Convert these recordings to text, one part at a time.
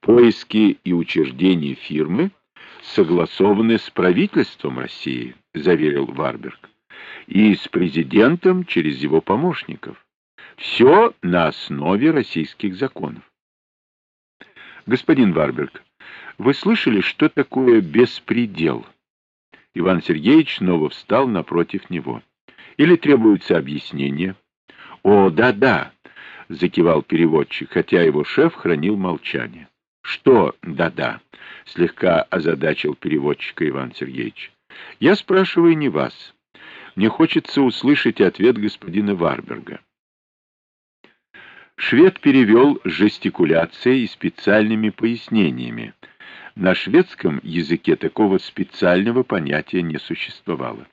Поиски и учреждения фирмы согласованы с правительством России, заверил Варберг, и с президентом через его помощников. Все на основе российских законов. Господин Варберг, вы слышали, что такое беспредел? Иван Сергеевич снова встал напротив него. Или требуется объяснение? О, да-да, закивал переводчик, хотя его шеф хранил молчание. Что «да-да»? — слегка озадачил переводчика Иван Сергеевич. — Я спрашиваю не вас. Мне хочется услышать ответ господина Варберга. Швед перевел жестикуляцией и специальными пояснениями. На шведском языке такого специального понятия не существовало.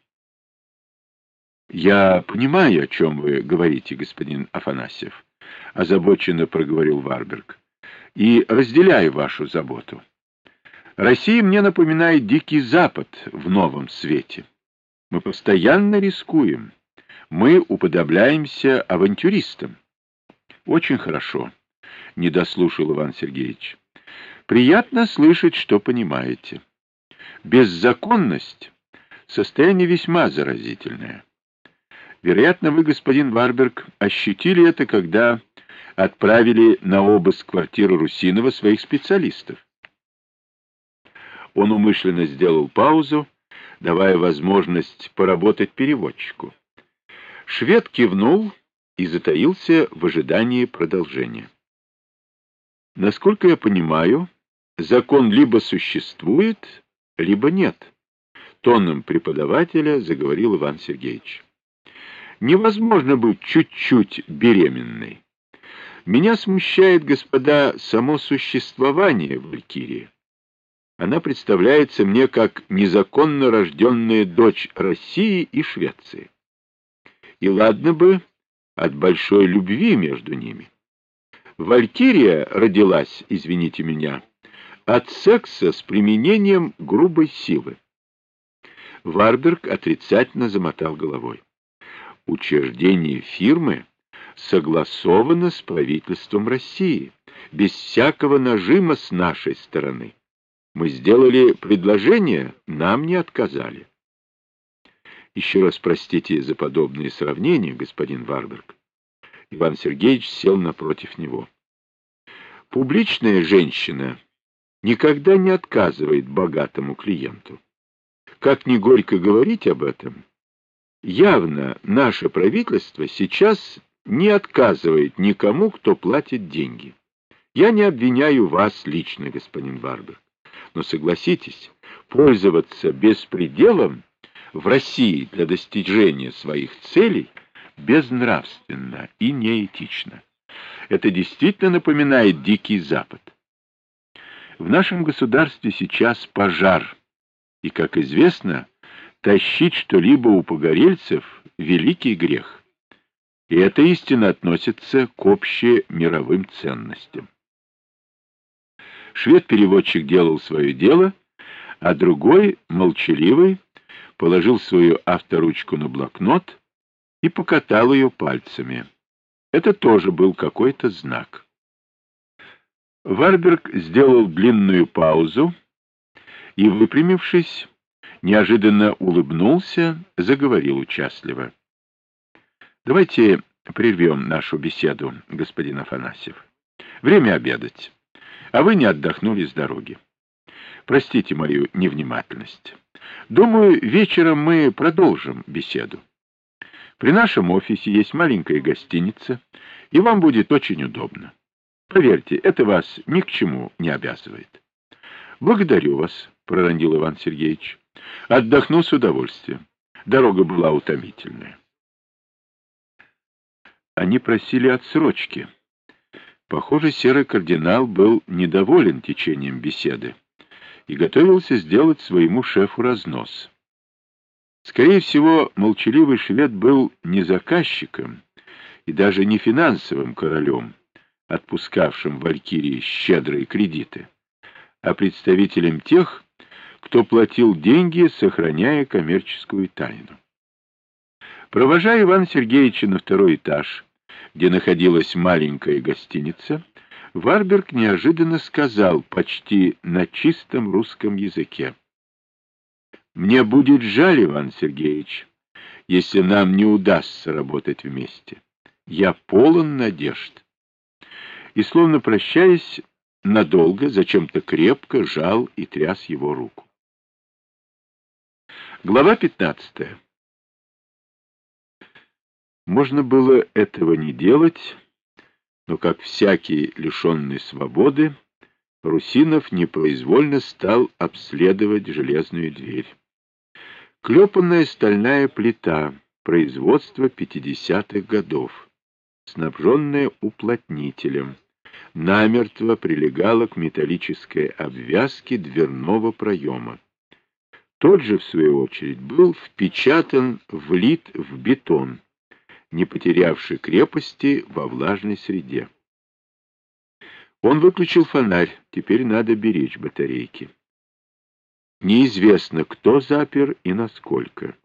«Я понимаю, о чем вы говорите, господин Афанасьев», — озабоченно проговорил Варберг и разделяю вашу заботу. Россия мне напоминает Дикий Запад в новом свете. Мы постоянно рискуем. Мы уподобляемся авантюристам. Очень хорошо, — не дослушал Иван Сергеевич. Приятно слышать, что понимаете. Беззаконность — состояние весьма заразительное. Вероятно, вы, господин Варберг, ощутили это, когда отправили на обыск квартиры Русинова своих специалистов. Он умышленно сделал паузу, давая возможность поработать переводчику. Швед кивнул и затаился в ожидании продолжения. Насколько я понимаю, закон либо существует, либо нет. Тоном преподавателя заговорил Иван Сергеевич. Невозможно быть чуть-чуть беременной. Меня смущает, господа, само существование Валькирии. Она представляется мне как незаконно рожденная дочь России и Швеции. И ладно бы от большой любви между ними. Валькирия родилась, извините меня, от секса с применением грубой силы. Варберг отрицательно замотал головой. Учреждение фирмы согласовано с правительством России, без всякого нажима с нашей стороны. Мы сделали предложение, нам не отказали. Еще раз простите за подобные сравнения, господин Варберг. Иван Сергеевич сел напротив него. Публичная женщина никогда не отказывает богатому клиенту. Как ни горько говорить об этом, явно наше правительство сейчас не отказывает никому, кто платит деньги. Я не обвиняю вас лично, господин Варбер, но согласитесь, пользоваться беспределом в России для достижения своих целей безнравственно и неэтично. Это действительно напоминает Дикий Запад. В нашем государстве сейчас пожар, и, как известно, тащить что-либо у погорельцев — великий грех. И эта истина относится к общемировым ценностям. Швед-переводчик делал свое дело, а другой, молчаливый, положил свою авторучку на блокнот и покатал ее пальцами. Это тоже был какой-то знак. Варберг сделал длинную паузу и, выпрямившись, неожиданно улыбнулся, заговорил участливо. Давайте прервем нашу беседу, господин Афанасьев. Время обедать, а вы не отдохнули с дороги. Простите мою невнимательность. Думаю, вечером мы продолжим беседу. При нашем офисе есть маленькая гостиница, и вам будет очень удобно. Поверьте, это вас ни к чему не обязывает. Благодарю вас, проронил Иван Сергеевич. Отдохну с удовольствием. Дорога была утомительная. Они просили отсрочки. Похоже, серый кардинал был недоволен течением беседы и готовился сделать своему шефу разнос. Скорее всего, молчаливый швед был не заказчиком и даже не финансовым королем, отпускавшим Валькирии щедрые кредиты, а представителем тех, кто платил деньги, сохраняя коммерческую тайну. Провожая Ивана Сергеевича на второй этаж, где находилась маленькая гостиница, Варберг неожиданно сказал почти на чистом русском языке. «Мне будет жаль, Иван Сергеевич, если нам не удастся работать вместе. Я полон надежд». И, словно прощаясь, надолго, зачем-то крепко жал и тряс его руку. Глава пятнадцатая. Можно было этого не делать, но, как всякий лишенный свободы, Русинов непроизвольно стал обследовать железную дверь. Клепанная стальная плита производства 50-х годов, снабженная уплотнителем, намертво прилегала к металлической обвязке дверного проема. Тот же, в свою очередь, был впечатан, влит в бетон, не потерявший крепости во влажной среде. Он выключил фонарь, теперь надо беречь батарейки. Неизвестно, кто запер и насколько.